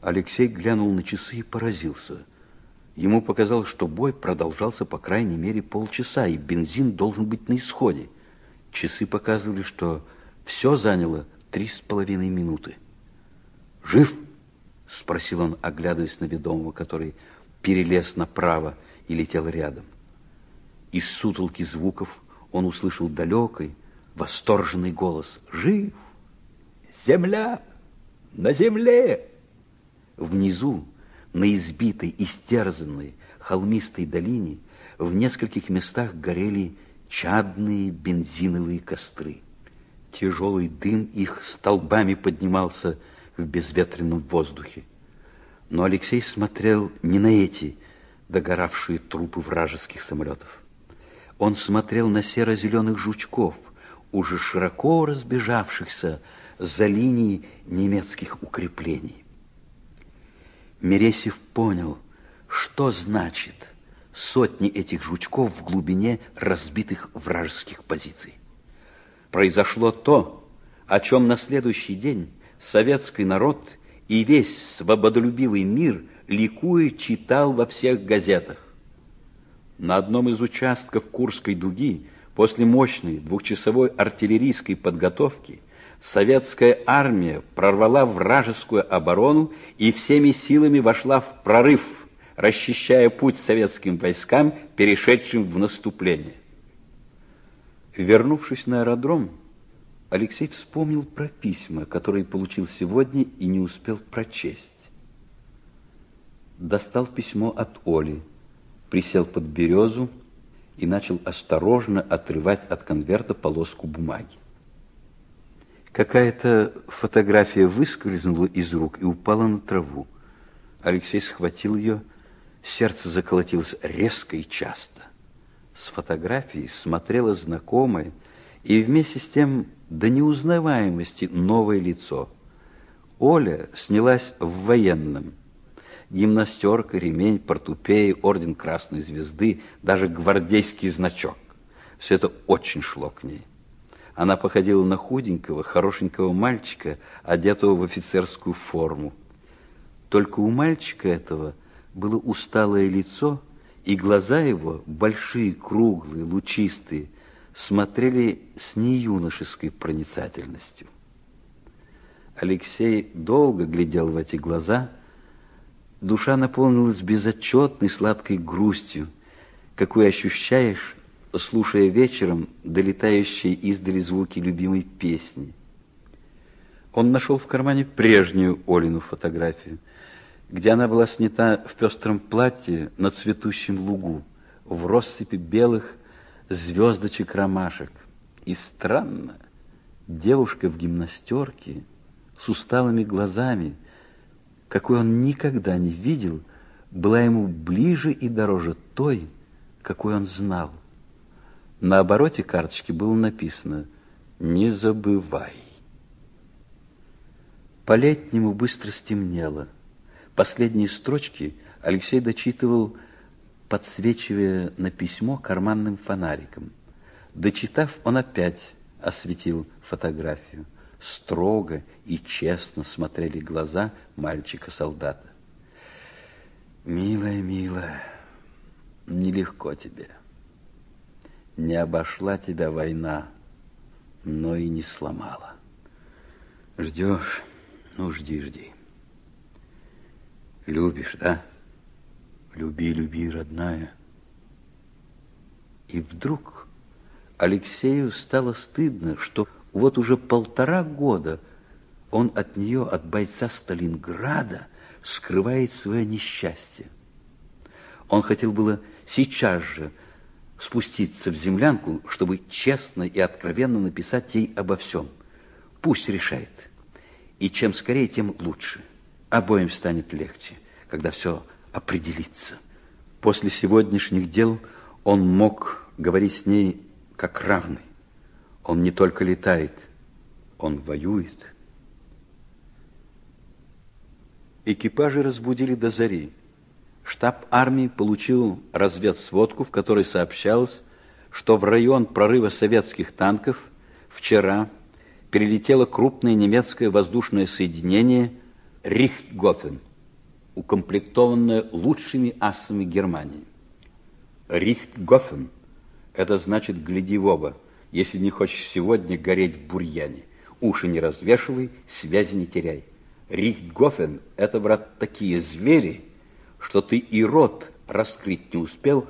Алексей глянул на часы и поразился. Ему показалось, что бой продолжался по крайней мере полчаса, и бензин должен быть на исходе. Часы показывали, что все заняло три с половиной минуты. «Жив?» — спросил он, оглядываясь на ведомого, который перелез направо и летел рядом. Из сутолки звуков он услышал далекий, восторженный голос. «Жив! Земля! На земле!» Внизу, на избитой, истерзанной, холмистой долине, в нескольких местах горели чадные бензиновые костры. Тяжелый дым их столбами поднимался в безветренном воздухе. Но Алексей смотрел не на эти догоравшие трупы вражеских самолетов. Он смотрел на серо-зеленых жучков, уже широко разбежавшихся за линией немецких укреплений. Мересев понял, что значит сотни этих жучков в глубине разбитых вражеских позиций. Произошло то, о чем на следующий день советский народ и весь свободолюбивый мир ликуя читал во всех газетах. На одном из участков Курской дуги после мощной двухчасовой артиллерийской подготовки советская армия прорвала вражескую оборону и всеми силами вошла в прорыв, расчищая путь советским войскам, перешедшим в наступление. Вернувшись на аэродром, Алексей вспомнил про письма, которые получил сегодня и не успел прочесть. Достал письмо от Оли, присел под березу и начал осторожно отрывать от конверта полоску бумаги. Какая-то фотография выскользнула из рук и упала на траву. Алексей схватил ее, сердце заколотилось резко и часто. С фотографии смотрело знакомое и вместе с тем до неузнаваемости новое лицо. Оля снялась в военном. Гимнастерка, ремень, портупея, орден Красной Звезды, даже гвардейский значок. Все это очень шло к ней. Она походила на худенького, хорошенького мальчика, одетого в офицерскую форму. Только у мальчика этого было усталое лицо, и глаза его, большие, круглые, лучистые, смотрели с неюношеской проницательностью. Алексей долго глядел в эти глаза. Душа наполнилась безотчетной сладкой грустью, какую ощущаешь, слушая вечером долетающие издали звуки любимой песни. Он нашел в кармане прежнюю Олину фотографию, где она была снята в пестром платье на цветущем лугу, в россыпи белых звездочек ромашек. И странно, девушка в гимнастерке с усталыми глазами, какой он никогда не видел, была ему ближе и дороже той, какой он знал. На обороте карточки было написано «Не забывай». По-летнему быстро стемнело. Последние строчки Алексей дочитывал, подсвечивая на письмо карманным фонариком. Дочитав, он опять осветил фотографию. Строго и честно смотрели глаза мальчика-солдата. «Милая, милая, нелегко тебе» не обошла тебя война, но и не сломала. Ждешь, ну жди, жди. Любишь, да? Люби, люби, родная. И вдруг Алексею стало стыдно, что вот уже полтора года он от нее, от бойца Сталинграда, скрывает свое несчастье. Он хотел было сейчас же спуститься в землянку, чтобы честно и откровенно написать ей обо всем. Пусть решает. И чем скорее, тем лучше. Обоим станет легче, когда все определится. После сегодняшних дел он мог говорить с ней как равный. Он не только летает, он воюет. Экипажи разбудили до зари. Штаб армии получил разведсводку, в которой сообщалось, что в район прорыва советских танков вчера перелетело крупное немецкое воздушное соединение «Рихтгофен». укомплектованная лучшими асами Германии. Рихтгофен – это значит «гляди в оба», если не хочешь сегодня гореть в бурьяне. Уши не развешивай, связи не теряй. Рихтгофен – это, брат, такие звери, что ты и рот раскрыть не успел,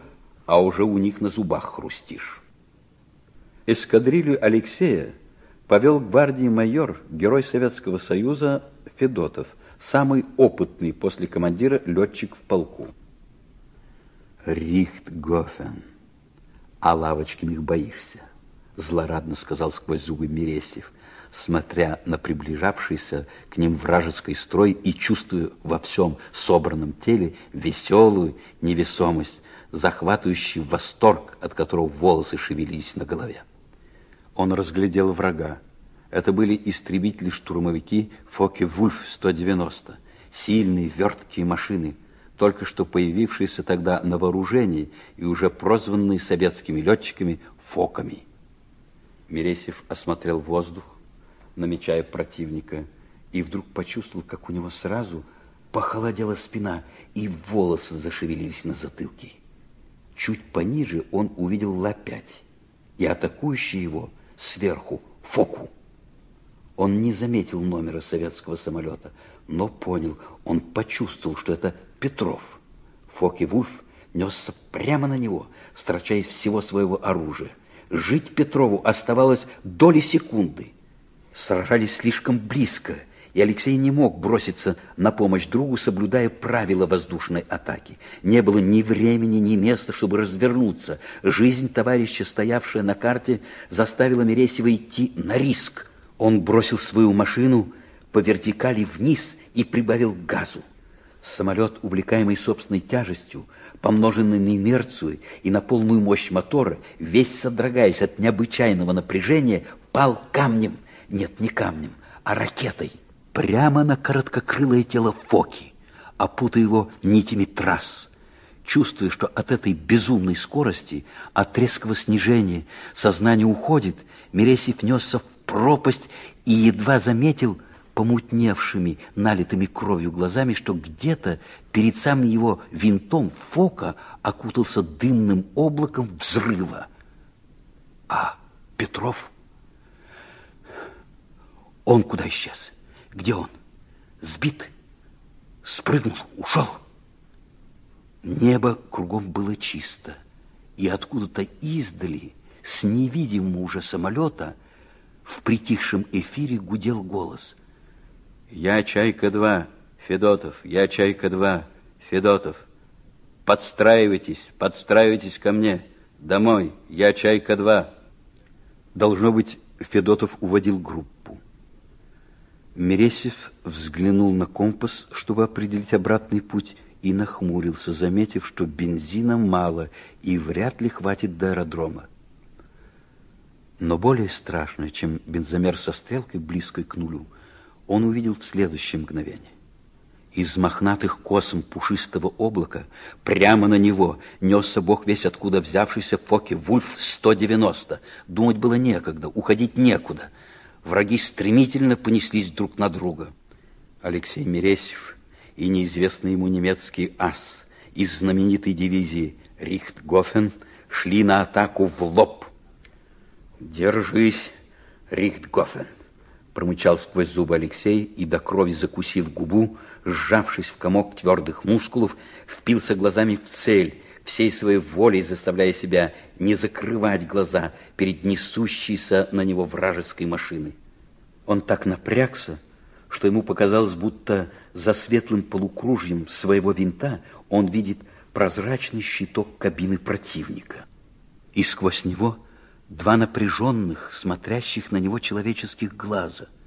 а уже у них на зубах хрустишь. Эскадрилью Алексея повел гвардии майор, герой Советского Союза Федотов, самый опытный после командира летчик в полку. Рихтгофен, а Лавочкиных боишься, злорадно сказал сквозь зубы Мересьев, смотря на приближавшийся к ним вражеский строй и чувствуя во всем собранном теле веселую невесомость, захватывающий восторг, от которого волосы шевелились на голове. Он разглядел врага. Это были истребители-штурмовики Фоке-Вульф-190, сильные, верткие машины, только что появившиеся тогда на вооружении и уже прозванные советскими летчиками «Фоками». Мересев осмотрел воздух, намечая противника, и вдруг почувствовал, как у него сразу похолодела спина, и волосы зашевелились на затылке. Чуть пониже он увидел Ла-5 и атакующий его сверху Фоку. Он не заметил номера советского самолета, но понял, он почувствовал, что это Петров. Фоки-Вульф несся прямо на него, строча из всего своего оружия. Жить Петрову оставалось доли секунды. Сражались слишком близко – и Алексей не мог броситься на помощь другу, соблюдая правила воздушной атаки. Не было ни времени, ни места, чтобы развернуться. Жизнь товарища, стоявшая на карте, заставила Мересева идти на риск. Он бросил свою машину по вертикали вниз и прибавил газу. Самолет, увлекаемый собственной тяжестью, помноженный на инерцию и на полную мощь мотора, весь содрогаясь от необычайного напряжения, пал камнем. Нет, не камнем, а ракетой прямо на короткокрылое тело Фоки, опутая его нитями трасс. Чувствуя, что от этой безумной скорости, от резкого снижения сознание уходит, Мересьев несся в пропасть и едва заметил помутневшими, налитыми кровью глазами, что где-то перед самым его винтом Фока окутался дымным облаком взрыва. А Петров? Он куда исчез? Где он? Сбит? Спрыгнул? Ушел? Небо кругом было чисто, и откуда-то издали, с невидимого уже самолета, в притихшем эфире гудел голос. «Я Чайка-2, Федотов, я Чайка-2, Федотов. Подстраивайтесь, подстраивайтесь ко мне. Домой, я Чайка-2». Должно быть, Федотов уводил группу. Мересев взглянул на компас, чтобы определить обратный путь, и нахмурился, заметив, что бензина мало и вряд ли хватит до аэродрома. Но более страшное, чем бензомер со стрелкой, близкой к нулю, он увидел в следующее мгновение. Из мохнатых косм пушистого облака прямо на него несся бог весь откуда взявшийся Фоке Вульф-190. Думать было некогда, уходить некуда — Враги стремительно понеслись друг на друга. Алексей Мересев и неизвестный ему немецкий ас из знаменитой дивизии Рихтгофен шли на атаку в лоб. «Держись, Рихтгофен!» промычал сквозь зубы Алексей и до крови закусив губу, сжавшись в комок твердых мускулов, впился глазами в цель, всей своей волей заставляя себя не закрывать глаза перед несущейся на него вражеской машиной. Он так напрягся, что ему показалось, будто за светлым полукружьем своего винта он видит прозрачный щиток кабины противника. И сквозь него два напряженных, смотрящих на него человеческих глаза –